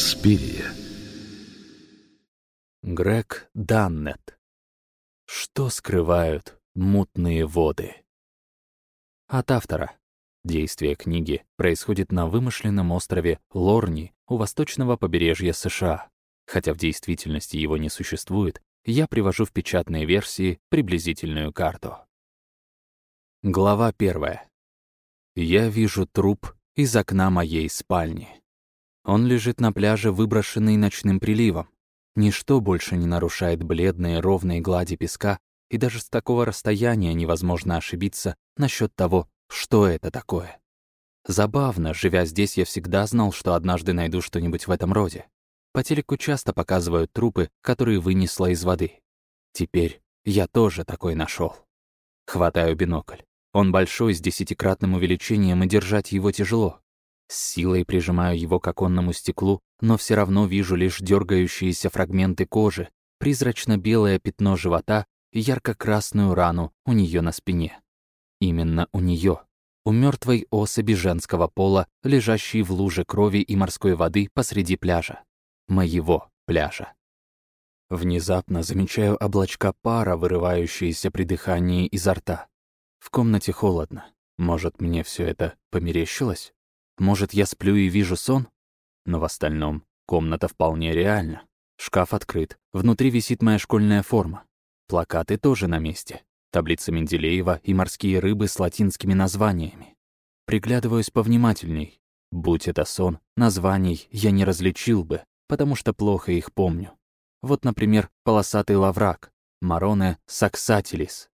Инспирия. Грег Даннет. Что скрывают мутные воды? От автора. Действие книги происходит на вымышленном острове Лорни у восточного побережья США. Хотя в действительности его не существует, я привожу в печатные версии приблизительную карту. Глава первая. Я вижу труп из окна моей спальни. Он лежит на пляже, выброшенный ночным приливом. Ничто больше не нарушает бледные ровные глади песка, и даже с такого расстояния невозможно ошибиться насчет того, что это такое. Забавно, живя здесь, я всегда знал, что однажды найду что-нибудь в этом роде. По телеку часто показывают трупы, которые вынесло из воды. Теперь я тоже такой нашел. Хватаю бинокль. Он большой, с десятикратным увеличением, и держать его тяжело. С силой прижимаю его к оконному стеклу, но все равно вижу лишь дергающиеся фрагменты кожи, призрачно-белое пятно живота и ярко-красную рану у нее на спине. Именно у нее, у мертвой особи женского пола, лежащей в луже крови и морской воды посреди пляжа. Моего пляжа. Внезапно замечаю облачка пара, вырывающиеся при дыхании изо рта. В комнате холодно. Может, мне все это померещилось? Может, я сплю и вижу сон? Но в остальном комната вполне реальна. Шкаф открыт, внутри висит моя школьная форма. Плакаты тоже на месте. Таблица Менделеева и морские рыбы с латинскими названиями. Приглядываюсь повнимательней. Будь это сон, названий я не различил бы, потому что плохо их помню. Вот, например, полосатый лаврак, Мароне саксатилис.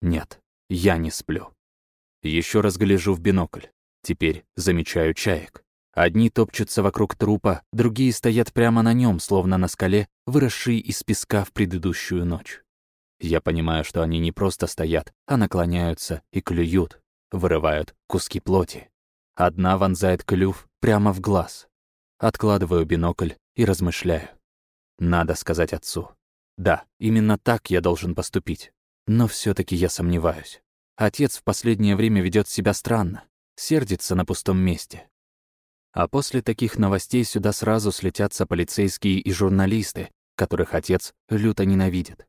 Нет, я не сплю. Еще раз гляжу в бинокль. Теперь замечаю чаек. Одни топчутся вокруг трупа, другие стоят прямо на нем, словно на скале, выросшие из песка в предыдущую ночь. Я понимаю, что они не просто стоят, а наклоняются и клюют, вырывают куски плоти. Одна вонзает клюв прямо в глаз. Откладываю бинокль и размышляю. Надо сказать отцу. Да, именно так я должен поступить. Но все таки я сомневаюсь. Отец в последнее время ведет себя странно, сердится на пустом месте. А после таких новостей сюда сразу слетятся полицейские и журналисты, которых отец люто ненавидит.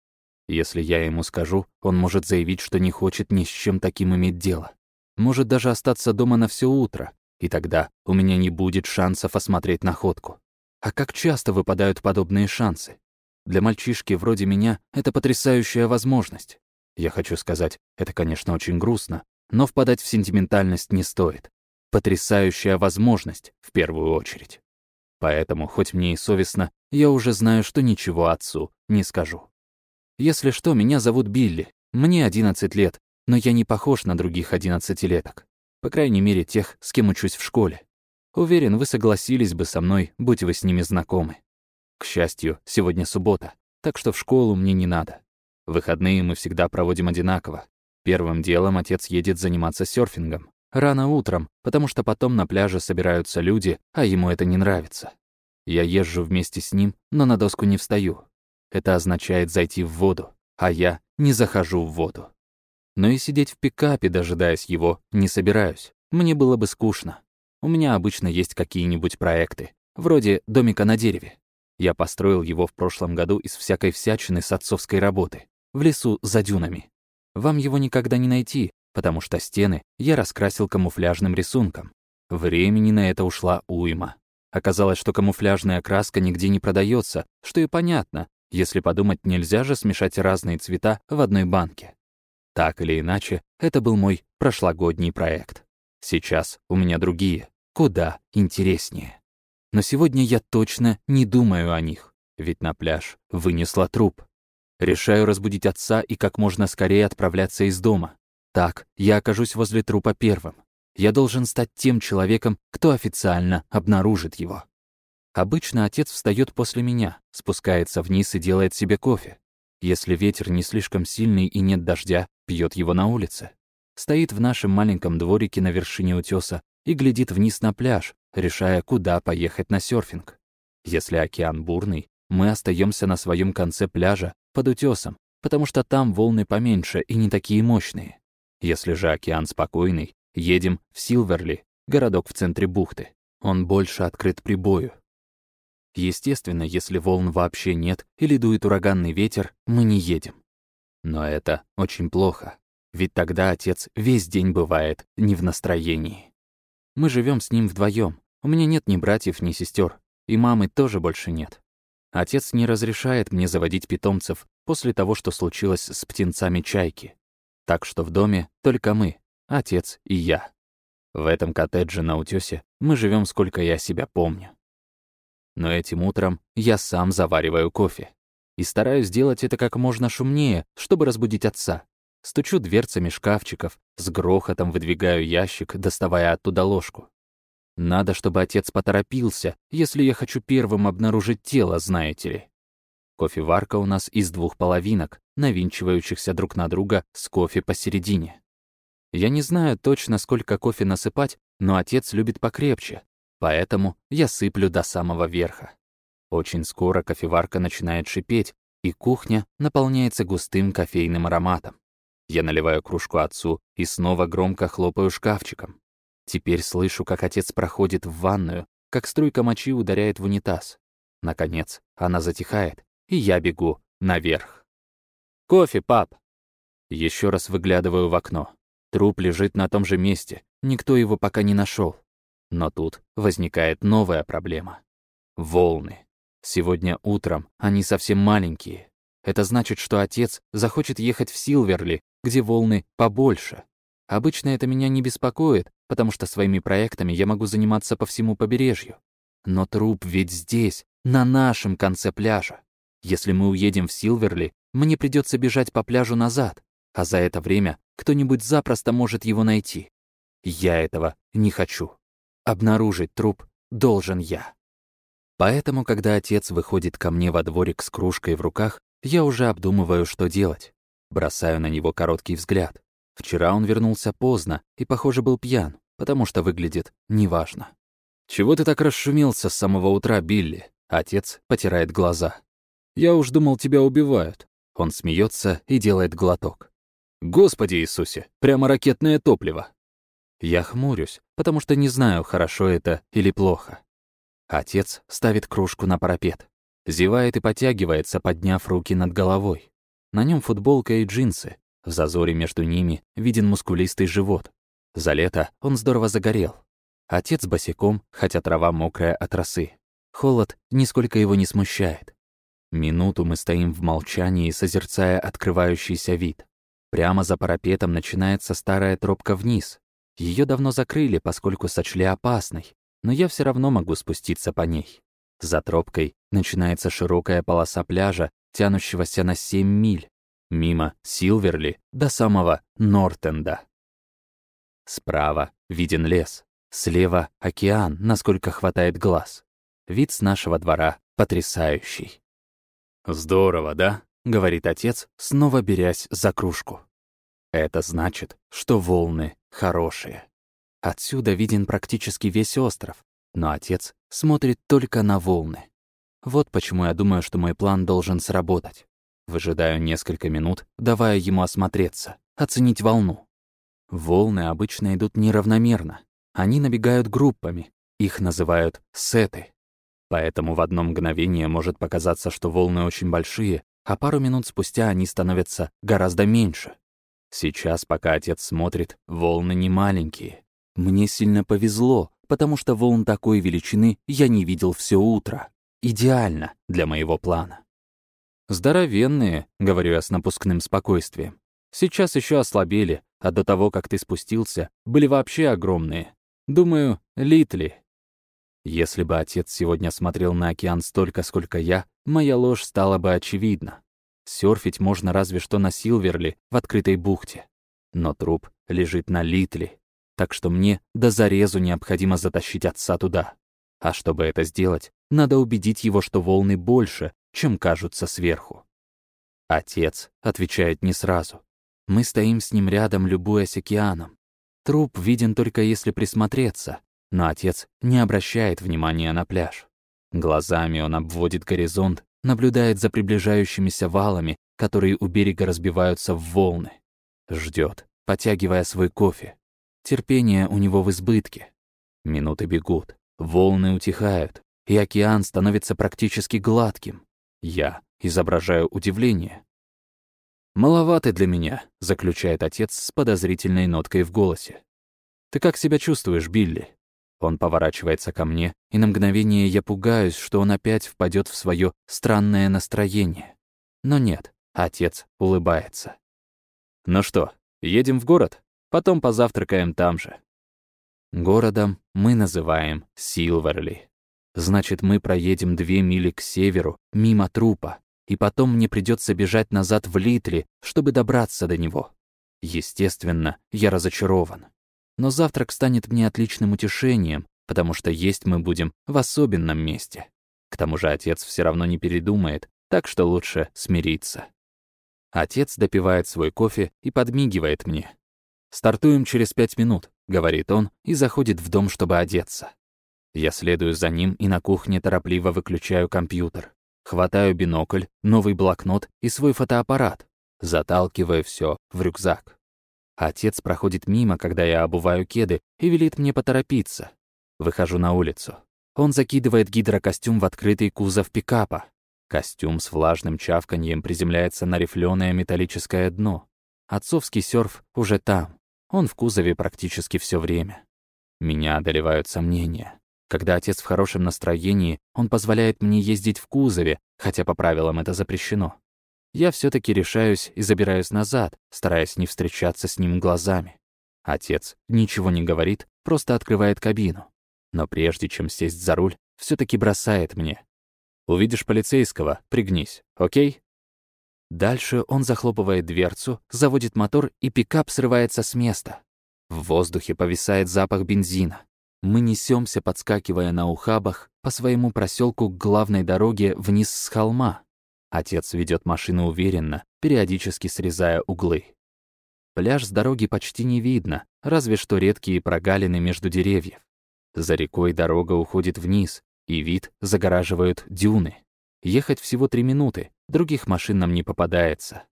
Если я ему скажу, он может заявить, что не хочет ни с чем таким иметь дело. Может даже остаться дома на все утро, и тогда у меня не будет шансов осмотреть находку. А как часто выпадают подобные шансы? Для мальчишки вроде меня это потрясающая возможность. Я хочу сказать, это, конечно, очень грустно, но впадать в сентиментальность не стоит. Потрясающая возможность, в первую очередь. Поэтому, хоть мне и совестно, я уже знаю, что ничего отцу не скажу. Если что, меня зовут Билли, мне 11 лет, но я не похож на других одиннадцатилеток. По крайней мере, тех, с кем учусь в школе. Уверен, вы согласились бы со мной, будь вы с ними знакомы. К счастью, сегодня суббота, так что в школу мне не надо. Выходные мы всегда проводим одинаково. Первым делом отец едет заниматься серфингом. Рано утром, потому что потом на пляже собираются люди, а ему это не нравится. Я езжу вместе с ним, но на доску не встаю. Это означает зайти в воду, а я не захожу в воду. Но и сидеть в пикапе, дожидаясь его, не собираюсь. Мне было бы скучно. У меня обычно есть какие-нибудь проекты, вроде домика на дереве. Я построил его в прошлом году из всякой всячины с отцовской работы в лесу за дюнами. Вам его никогда не найти, потому что стены я раскрасил камуфляжным рисунком. Времени на это ушла уйма. Оказалось, что камуфляжная краска нигде не продается, что и понятно, если подумать, нельзя же смешать разные цвета в одной банке. Так или иначе, это был мой прошлогодний проект. Сейчас у меня другие, куда интереснее. Но сегодня я точно не думаю о них, ведь на пляж вынесла труп. Решаю разбудить отца и как можно скорее отправляться из дома. Так, я окажусь возле трупа первым. Я должен стать тем человеком, кто официально обнаружит его. Обычно отец встает после меня, спускается вниз и делает себе кофе. Если ветер не слишком сильный и нет дождя, пьет его на улице. Стоит в нашем маленьком дворике на вершине утеса и глядит вниз на пляж, решая, куда поехать на серфинг. Если океан бурный, мы остаемся на своем конце пляжа под утесом, потому что там волны поменьше и не такие мощные. Если же океан спокойный, едем в Силверли, городок в центре бухты. Он больше открыт прибою. Естественно, если волн вообще нет или дует ураганный ветер, мы не едем. Но это очень плохо, ведь тогда отец весь день бывает не в настроении. Мы живем с ним вдвоем. У меня нет ни братьев, ни сестер, и мамы тоже больше нет. Отец не разрешает мне заводить питомцев после того, что случилось с птенцами чайки. Так что в доме только мы, отец и я. В этом коттедже на утёсе мы живем, сколько я себя помню. Но этим утром я сам завариваю кофе. И стараюсь сделать это как можно шумнее, чтобы разбудить отца. Стучу дверцами шкафчиков, с грохотом выдвигаю ящик, доставая оттуда ложку. Надо, чтобы отец поторопился, если я хочу первым обнаружить тело, знаете ли. Кофеварка у нас из двух половинок, навинчивающихся друг на друга с кофе посередине. Я не знаю точно, сколько кофе насыпать, но отец любит покрепче, поэтому я сыплю до самого верха. Очень скоро кофеварка начинает шипеть, и кухня наполняется густым кофейным ароматом. Я наливаю кружку отцу и снова громко хлопаю шкафчиком. Теперь слышу, как отец проходит в ванную, как струйка мочи ударяет в унитаз. Наконец, она затихает, и я бегу наверх. «Кофе, пап!» Еще раз выглядываю в окно. Труп лежит на том же месте, никто его пока не нашел. Но тут возникает новая проблема. Волны. Сегодня утром они совсем маленькие. Это значит, что отец захочет ехать в Силверли, где волны побольше. Обычно это меня не беспокоит, потому что своими проектами я могу заниматься по всему побережью. Но труп ведь здесь, на нашем конце пляжа. Если мы уедем в Силверли, мне придется бежать по пляжу назад, а за это время кто-нибудь запросто может его найти. Я этого не хочу. Обнаружить труп должен я. Поэтому, когда отец выходит ко мне во дворик с кружкой в руках, я уже обдумываю, что делать. Бросаю на него короткий взгляд. Вчера он вернулся поздно и, похоже, был пьян, потому что выглядит неважно. «Чего ты так расшумелся с самого утра, Билли?» Отец потирает глаза. «Я уж думал, тебя убивают». Он смеется и делает глоток. «Господи Иисусе, прямо ракетное топливо!» Я хмурюсь, потому что не знаю, хорошо это или плохо. Отец ставит кружку на парапет. Зевает и потягивается, подняв руки над головой. На нем футболка и джинсы, в зазоре между ними виден мускулистый живот. За лето он здорово загорел. Отец босиком, хотя трава мокрая от росы. Холод нисколько его не смущает. Минуту мы стоим в молчании, созерцая открывающийся вид. Прямо за парапетом начинается старая тропка вниз. Ее давно закрыли, поскольку сочли опасной, но я все равно могу спуститься по ней. За тропкой начинается широкая полоса пляжа, тянущегося на 7 миль, мимо Силверли до самого Нортенда. Справа виден лес, слева — океан, насколько хватает глаз. Вид с нашего двора потрясающий. «Здорово, да?» — говорит отец, снова берясь за кружку. Это значит, что волны хорошие. Отсюда виден практически весь остров, но отец смотрит только на волны. Вот почему я думаю, что мой план должен сработать. Выжидаю несколько минут, давая ему осмотреться, оценить волну. Волны обычно идут неравномерно. Они набегают группами. Их называют сеты. Поэтому в одно мгновение может показаться, что волны очень большие, а пару минут спустя они становятся гораздо меньше. Сейчас, пока отец смотрит, волны не маленькие. Мне сильно повезло, потому что волн такой величины я не видел все утро. Идеально для моего плана. «Здоровенные», — говорю я с напускным спокойствием. «Сейчас еще ослабели, а до того, как ты спустился, были вообще огромные. Думаю, Литли». Если бы отец сегодня смотрел на океан столько, сколько я, моя ложь стала бы очевидна. Сёрфить можно разве что на Силверли в открытой бухте. Но труп лежит на Литли, так что мне до зарезу необходимо затащить отца туда. А чтобы это сделать, надо убедить его, что волны больше, чем кажутся сверху. Отец отвечает не сразу. Мы стоим с ним рядом, любуясь океаном. Труп виден только если присмотреться, но отец не обращает внимания на пляж. Глазами он обводит горизонт, наблюдает за приближающимися валами, которые у берега разбиваются в волны. Ждет, потягивая свой кофе. Терпение у него в избытке. Минуты бегут, волны утихают, и океан становится практически гладким. Я изображаю удивление. «Маловато для меня», — заключает отец с подозрительной ноткой в голосе. «Ты как себя чувствуешь, Билли?» Он поворачивается ко мне, и на мгновение я пугаюсь, что он опять впадет в свое странное настроение. Но нет, отец улыбается. «Ну что, едем в город? Потом позавтракаем там же». Городом мы называем Силверли. Значит, мы проедем две мили к северу, мимо трупа, и потом мне придется бежать назад в Литли, чтобы добраться до него. Естественно, я разочарован. Но завтрак станет мне отличным утешением, потому что есть мы будем в особенном месте. К тому же отец все равно не передумает, так что лучше смириться. Отец допивает свой кофе и подмигивает мне. «Стартуем через пять минут», — говорит он и заходит в дом, чтобы одеться. Я следую за ним и на кухне торопливо выключаю компьютер. Хватаю бинокль, новый блокнот и свой фотоаппарат, заталкивая все в рюкзак. Отец проходит мимо, когда я обуваю кеды, и велит мне поторопиться. Выхожу на улицу. Он закидывает гидрокостюм в открытый кузов пикапа. Костюм с влажным чавканьем приземляется на рифленое металлическое дно. Отцовский серф уже там. Он в кузове практически все время. Меня одолевают сомнения. Когда отец в хорошем настроении, он позволяет мне ездить в кузове, хотя по правилам это запрещено. Я все таки решаюсь и забираюсь назад, стараясь не встречаться с ним глазами. Отец ничего не говорит, просто открывает кабину. Но прежде чем сесть за руль, все таки бросает мне. «Увидишь полицейского, пригнись, окей?» Дальше он захлопывает дверцу, заводит мотор, и пикап срывается с места. В воздухе повисает запах бензина. Мы несемся, подскакивая на ухабах, по своему проселку к главной дороге вниз с холма, Отец ведет машину уверенно, периодически срезая углы. Пляж с дороги почти не видно, разве что редкие прогалины между деревьев. За рекой дорога уходит вниз, и вид загораживают дюны. Ехать всего три минуты, других машин нам не попадается.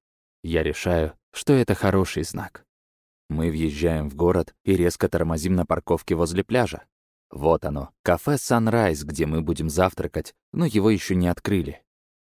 Я решаю, что это хороший знак. Мы въезжаем в город и резко тормозим на парковке возле пляжа. Вот оно, кафе «Санрайз», где мы будем завтракать, но его еще не открыли.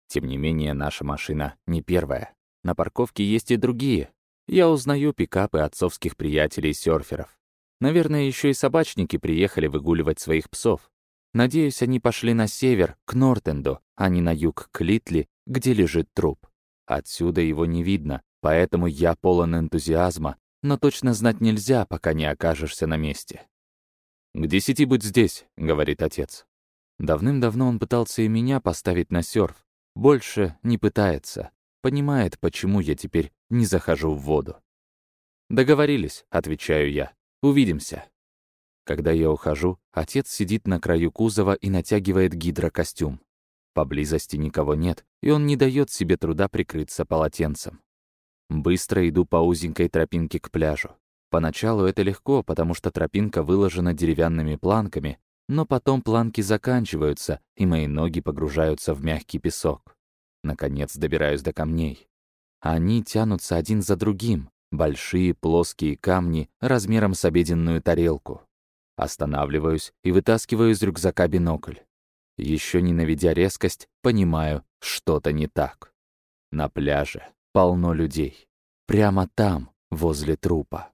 Тем не менее, наша машина не первая. На парковке есть и другие. Я узнаю пикапы отцовских приятелей-сёрферов. Наверное, еще и собачники приехали выгуливать своих псов. Надеюсь, они пошли на север, к Нортенду, а не на юг, к Литли, где лежит труп. Отсюда его не видно, поэтому я полон энтузиазма, но точно знать нельзя, пока не окажешься на месте. «К десяти будь здесь», — говорит отец. Давным-давно он пытался и меня поставить на серф, больше не пытается. Понимает, почему я теперь не захожу в воду. «Договорились», — отвечаю я. «Увидимся». Когда я ухожу, отец сидит на краю кузова и натягивает гидрокостюм. Поблизости никого нет, и он не дает себе труда прикрыться полотенцем. Быстро иду по узенькой тропинке к пляжу. Поначалу это легко, потому что тропинка выложена деревянными планками, но потом планки заканчиваются, и мои ноги погружаются в мягкий песок. Наконец добираюсь до камней. Они тянутся один за другим, большие плоские камни размером с обеденную тарелку. Останавливаюсь и вытаскиваю из рюкзака бинокль. Еще не наведя резкость, понимаю, что-то не так. На пляже полно людей. Прямо там, возле трупа.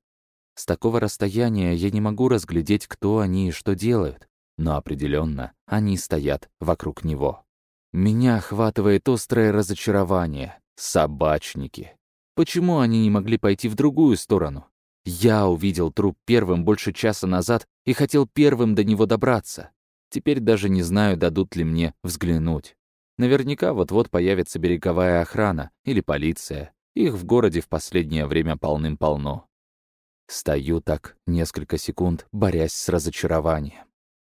С такого расстояния я не могу разглядеть, кто они и что делают но определенно они стоят вокруг него. Меня охватывает острое разочарование. Собачники. Почему они не могли пойти в другую сторону? Я увидел труп первым больше часа назад и хотел первым до него добраться. Теперь даже не знаю, дадут ли мне взглянуть. Наверняка вот-вот появится береговая охрана или полиция. Их в городе в последнее время полным-полно. Стою так несколько секунд, борясь с разочарованием.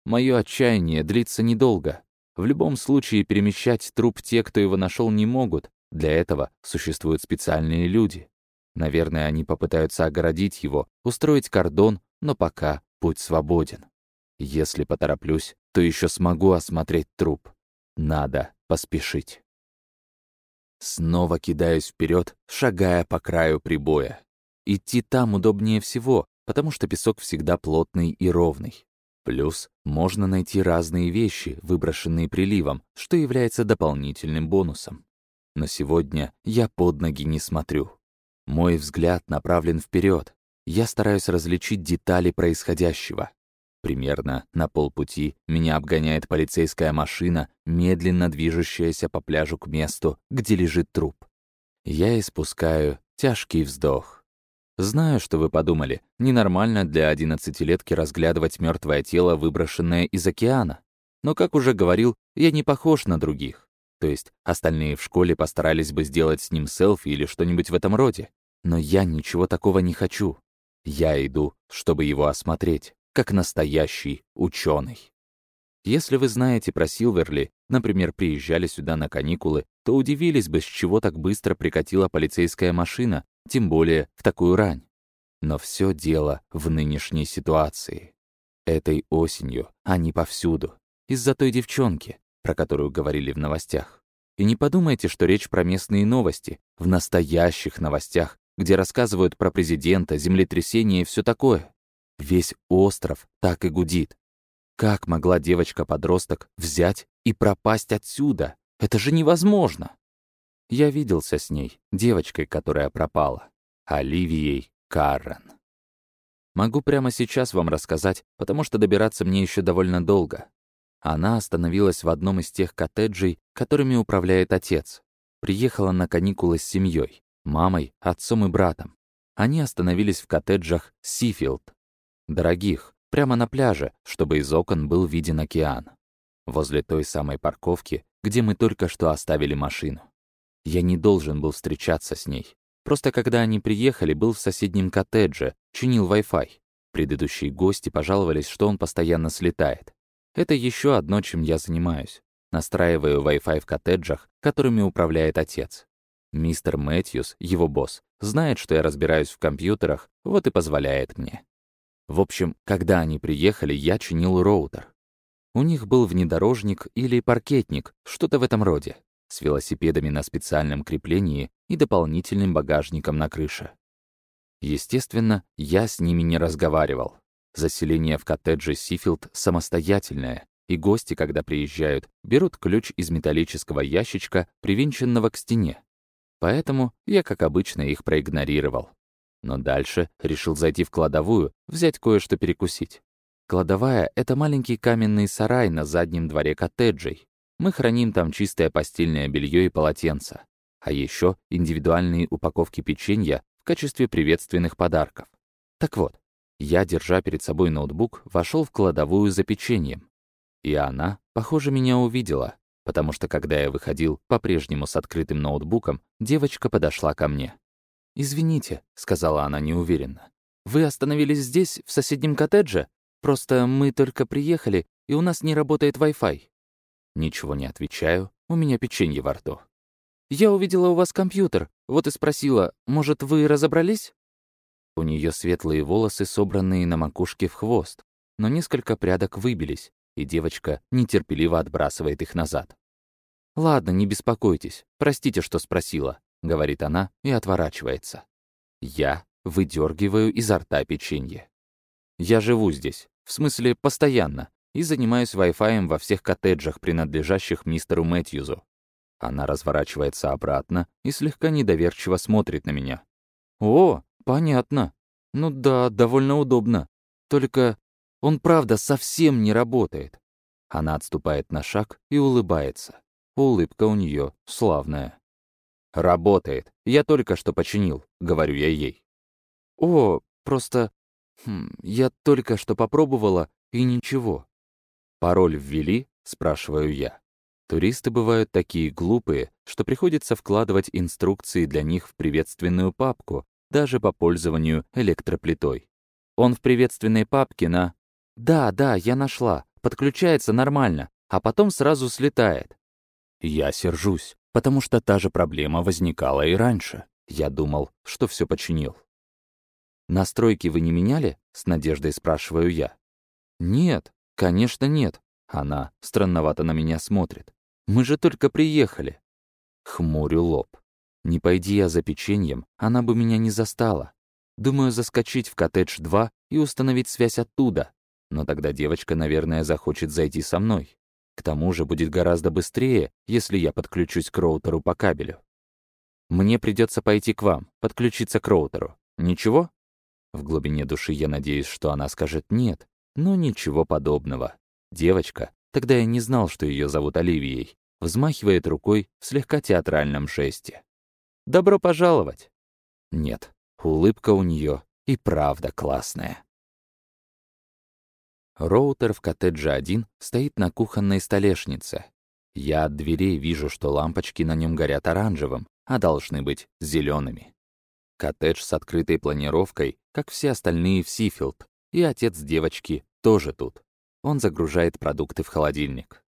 Мое отчаяние длится недолго. В любом случае перемещать труп те, кто его нашел, не могут. Для этого существуют специальные люди. Наверное, они попытаются огородить его, устроить кордон, но пока путь свободен. Если потороплюсь, то еще смогу осмотреть труп. Надо поспешить. Снова кидаюсь вперед, шагая по краю прибоя. Идти там удобнее всего, потому что песок всегда плотный и ровный. Плюс можно найти разные вещи, выброшенные приливом, что является дополнительным бонусом. Но сегодня я под ноги не смотрю. Мой взгляд направлен вперед. Я стараюсь различить детали происходящего. Примерно на полпути меня обгоняет полицейская машина, медленно движущаяся по пляжу к месту, где лежит труп. Я испускаю тяжкий вздох. Знаю, что вы подумали, ненормально для одиннадцатилетки разглядывать мертвое тело, выброшенное из океана. Но, как уже говорил, я не похож на других. То есть остальные в школе постарались бы сделать с ним селфи или что-нибудь в этом роде. Но я ничего такого не хочу. Я иду, чтобы его осмотреть, как настоящий ученый. Если вы знаете про Силверли, например, приезжали сюда на каникулы, то удивились бы, с чего так быстро прикатила полицейская машина, тем более в такую рань. Но все дело в нынешней ситуации. Этой осенью они повсюду. Из-за той девчонки, про которую говорили в новостях. И не подумайте, что речь про местные новости, в настоящих новостях, где рассказывают про президента, землетрясение и все такое. Весь остров так и гудит. Как могла девочка-подросток взять и пропасть отсюда? Это же невозможно! Я виделся с ней, девочкой, которая пропала. Оливией Каррен. Могу прямо сейчас вам рассказать, потому что добираться мне еще довольно долго. Она остановилась в одном из тех коттеджей, которыми управляет отец. Приехала на каникулы с семьей, мамой, отцом и братом. Они остановились в коттеджах Сифилд. Дорогих, прямо на пляже, чтобы из окон был виден океан. Возле той самой парковки, где мы только что оставили машину. Я не должен был встречаться с ней. Просто когда они приехали, был в соседнем коттедже, чинил Wi-Fi. Предыдущие гости пожаловались, что он постоянно слетает. Это еще одно, чем я занимаюсь. Настраиваю Wi-Fi в коттеджах, которыми управляет отец. Мистер Мэтьюс, его босс, знает, что я разбираюсь в компьютерах, вот и позволяет мне. В общем, когда они приехали, я чинил роутер. У них был внедорожник или паркетник, что-то в этом роде с велосипедами на специальном креплении и дополнительным багажником на крыше. Естественно, я с ними не разговаривал. Заселение в коттедже Сифилд самостоятельное, и гости, когда приезжают, берут ключ из металлического ящичка, привинченного к стене. Поэтому я, как обычно, их проигнорировал. Но дальше решил зайти в кладовую, взять кое-что перекусить. Кладовая — это маленький каменный сарай на заднем дворе коттеджей, мы храним там чистое постельное белье и полотенца, а еще индивидуальные упаковки печенья в качестве приветственных подарков. Так вот, я, держа перед собой ноутбук, вошел в кладовую за печеньем. И она, похоже, меня увидела, потому что когда я выходил, по-прежнему с открытым ноутбуком, девочка подошла ко мне. «Извините», — сказала она неуверенно. «Вы остановились здесь, в соседнем коттедже? Просто мы только приехали, и у нас не работает Wi-Fi». Ничего не отвечаю, у меня печенье во рту. «Я увидела у вас компьютер, вот и спросила, может, вы разобрались?» У нее светлые волосы, собранные на макушке в хвост, но несколько прядок выбились, и девочка нетерпеливо отбрасывает их назад. «Ладно, не беспокойтесь, простите, что спросила», — говорит она и отворачивается. Я выдергиваю изо рта печенье. Я живу здесь, в смысле, постоянно, и занимаюсь Wi-Fi во всех коттеджах, принадлежащих мистеру Мэтьюзу. Она разворачивается обратно и слегка недоверчиво смотрит на меня. «О, понятно. Ну да, довольно удобно. Только он, правда, совсем не работает». Она отступает на шаг и улыбается. Улыбка у нее славная. «Работает. Я только что починил», — говорю я ей. «О, просто... Хм, я только что попробовала, и ничего. «Пароль ввели?» — спрашиваю я. Туристы бывают такие глупые, что приходится вкладывать инструкции для них в приветственную папку, даже по пользованию электроплитой. Он в приветственной папке на «Да, да, я нашла, подключается нормально, а потом сразу слетает». Я сержусь, потому что та же проблема возникала и раньше. Я думал, что все починил. «Настройки вы не меняли?» — с надеждой спрашиваю я. «Нет, «Конечно нет». Она странновато на меня смотрит. «Мы же только приехали». Хмурю лоб. Не пойди я за печеньем, она бы меня не застала. Думаю заскочить в коттедж 2 и установить связь оттуда. Но тогда девочка, наверное, захочет зайти со мной. К тому же будет гораздо быстрее, если я подключусь к роутеру по кабелю. Мне придется пойти к вам, подключиться к роутеру. Ничего? В глубине души я надеюсь, что она скажет «нет», но ничего подобного. Девочка, тогда я не знал, что ее зовут Оливией, взмахивает рукой в слегка театральном жесте. «Добро пожаловать!» Нет, улыбка у нее и правда классная. Роутер в коттедже один стоит на кухонной столешнице. Я от дверей вижу, что лампочки на нем горят оранжевым, а должны быть зелеными. Коттедж с открытой планировкой, как все остальные в Сифилд, и отец девочки тоже тут. Он загружает продукты в холодильник.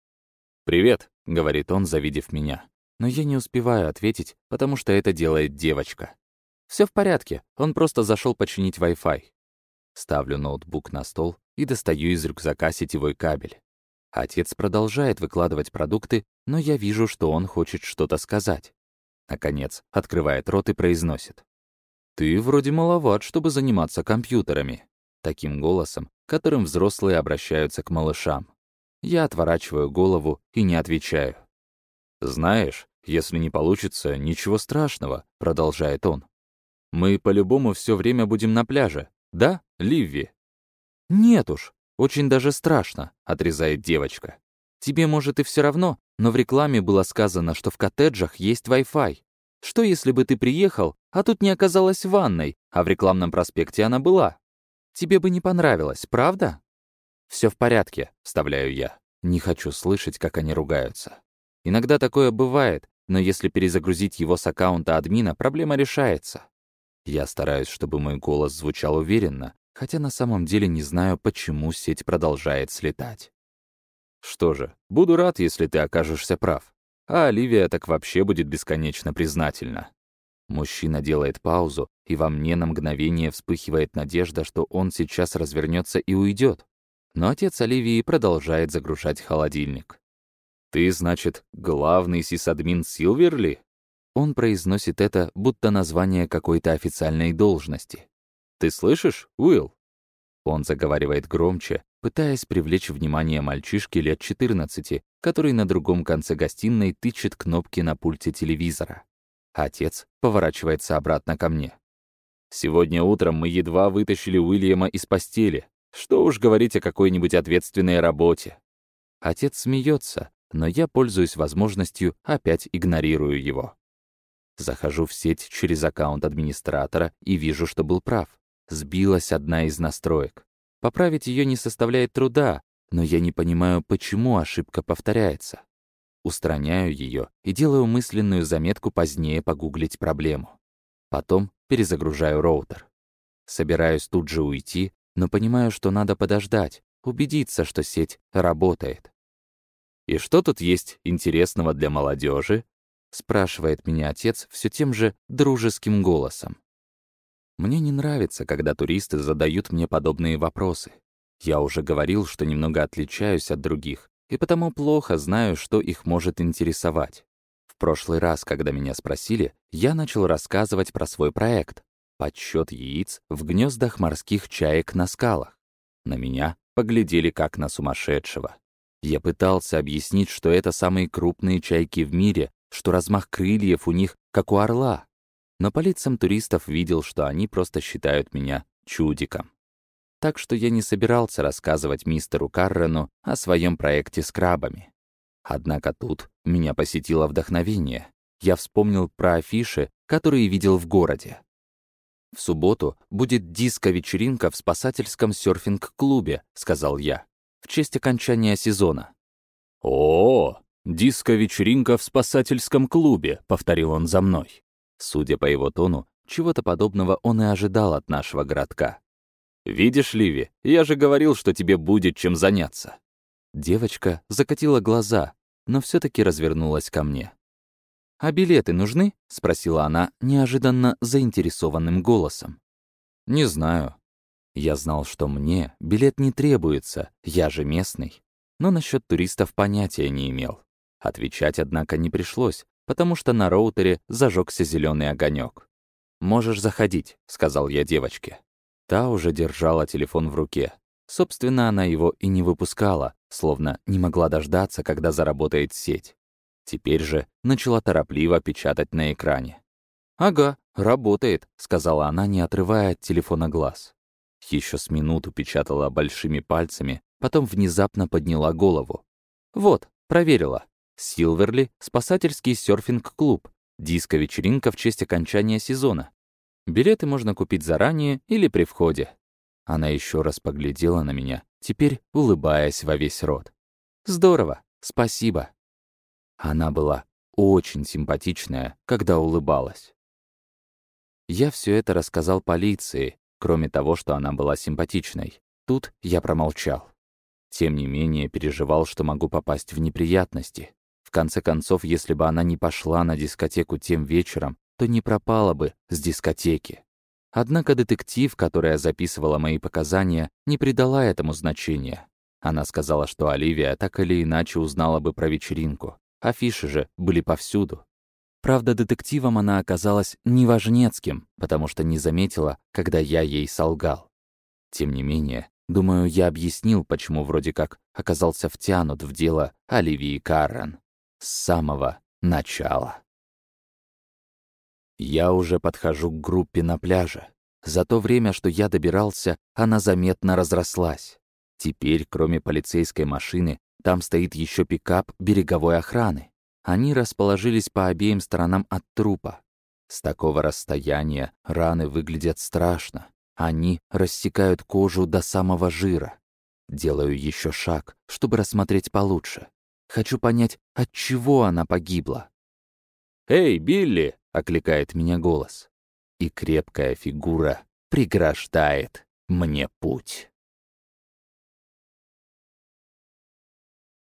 «Привет», — говорит он, завидев меня. Но я не успеваю ответить, потому что это делает девочка. Все в порядке, он просто зашел починить Wi-Fi. Ставлю ноутбук на стол и достаю из рюкзака сетевой кабель. Отец продолжает выкладывать продукты, но я вижу, что он хочет что-то сказать. Наконец, открывает рот и произносит. «Ты вроде маловат, чтобы заниматься компьютерами». Таким голосом, которым взрослые обращаются к малышам. Я отворачиваю голову и не отвечаю. «Знаешь, если не получится, ничего страшного», — продолжает он. «Мы по-любому все время будем на пляже, да, Ливи?» «Нет уж, очень даже страшно», — отрезает девочка. «Тебе, может, и все равно, но в рекламе было сказано, что в коттеджах есть Wi-Fi. Что, если бы ты приехал, а тут не оказалась ванной, а в рекламном проспекте она была? Тебе бы не понравилось, правда? Все в порядке, вставляю я. Не хочу слышать, как они ругаются. Иногда такое бывает, но если перезагрузить его с аккаунта админа, проблема решается. Я стараюсь, чтобы мой голос звучал уверенно, хотя на самом деле не знаю, почему сеть продолжает слетать. Что же, буду рад, если ты окажешься прав. А Оливия так вообще будет бесконечно признательна. Мужчина делает паузу, и во мне на мгновение вспыхивает надежда, что он сейчас развернется и уйдет. Но отец Оливии продолжает загружать холодильник. «Ты, значит, главный сисадмин Силверли?» Он произносит это, будто название какой-то официальной должности. «Ты слышишь, Уилл?» Он заговаривает громче, пытаясь привлечь внимание мальчишки лет 14, который на другом конце гостиной тычет кнопки на пульте телевизора. Отец поворачивается обратно ко мне. «Сегодня утром мы едва вытащили Уильяма из постели. Что уж говорить о какой-нибудь ответственной работе». Отец смеется, но я пользуюсь возможностью, опять игнорирую его. Захожу в сеть через аккаунт администратора и вижу, что был прав. Сбилась одна из настроек. Поправить ее не составляет труда, но я не понимаю, почему ошибка повторяется. Устраняю ее и делаю мысленную заметку позднее погуглить проблему. Потом перезагружаю роутер. Собираюсь тут же уйти, но понимаю, что надо подождать, убедиться, что сеть работает. «И что тут есть интересного для молодежи? Спрашивает меня отец все тем же дружеским голосом. Мне не нравится, когда туристы задают мне подобные вопросы. Я уже говорил, что немного отличаюсь от других, и потому плохо знаю, что их может интересовать. В прошлый раз, когда меня спросили, я начал рассказывать про свой проект — подсчет яиц в гнездах морских чаек на скалах. На меня поглядели как на сумасшедшего. Я пытался объяснить, что это самые крупные чайки в мире, что размах крыльев у них, как у орла, но по лицам туристов видел, что они просто считают меня чудиком. Так что я не собирался рассказывать мистеру Каррену о своем проекте с крабами. Однако тут меня посетило вдохновение. Я вспомнил про афиши, которые видел в городе. «В субботу будет диско-вечеринка в спасательском серфинг-клубе», — сказал я, в честь окончания сезона. «О, диско-вечеринка в спасательском клубе», — повторил он за мной. Судя по его тону, чего-то подобного он и ожидал от нашего городка. «Видишь, Ливи, я же говорил, что тебе будет чем заняться». Девочка закатила глаза, но все таки развернулась ко мне. «А билеты нужны?» — спросила она неожиданно заинтересованным голосом. «Не знаю». Я знал, что мне билет не требуется, я же местный. Но насчет туристов понятия не имел. Отвечать, однако, не пришлось, потому что на роутере зажегся зеленый огонек. «Можешь заходить», — сказал я девочке. Та уже держала телефон в руке. Собственно, она его и не выпускала, словно не могла дождаться, когда заработает сеть. Теперь же начала торопливо печатать на экране. «Ага, работает», — сказала она, не отрывая от телефона глаз. Еще с минуту печатала большими пальцами, потом внезапно подняла голову. «Вот, проверила. Силверли — спасательский серфинг-клуб, диско-вечеринка в честь окончания сезона. Билеты можно купить заранее или при входе». Она еще раз поглядела на меня, теперь улыбаясь во весь рот. «Здорово, спасибо». Она была очень симпатичная, когда улыбалась. Я все это рассказал полиции, кроме того, что она была симпатичной. Тут я промолчал. Тем не менее, переживал, что могу попасть в неприятности. Конце концов, если бы она не пошла на дискотеку тем вечером, то не пропала бы с дискотеки. Однако детектив, которая записывала мои показания, не придала этому значения. Она сказала, что Оливия так или иначе узнала бы про вечеринку. Афиши же были повсюду. Правда, детективом она оказалась неважнецким, потому что не заметила, когда я ей солгал. Тем не менее, думаю, я объяснил, почему вроде как оказался втянут в дело Оливии Каррен. С самого начала. Я уже подхожу к группе на пляже. За то время, что я добирался, она заметно разрослась. Теперь, кроме полицейской машины, там стоит еще пикап береговой охраны. Они расположились по обеим сторонам от трупа. С такого расстояния раны выглядят страшно. Они рассекают кожу до самого жира. Делаю еще шаг, чтобы рассмотреть получше. Хочу понять, от чего она погибла. «Эй, Билли!» — окликает меня голос. И крепкая фигура преграждает мне путь.